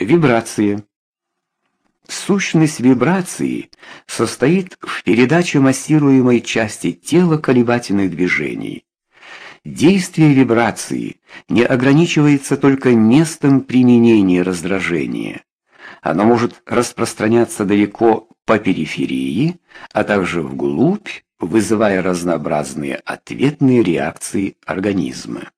Вибрации. Сущность вибрации состоит в передаче массируемой части тела колебательных движений. Действие вибрации не ограничивается только местом применения раздражения. Оно может распространяться далеко по периферии, а также вглубь, вызывая разнообразные ответные реакции организма.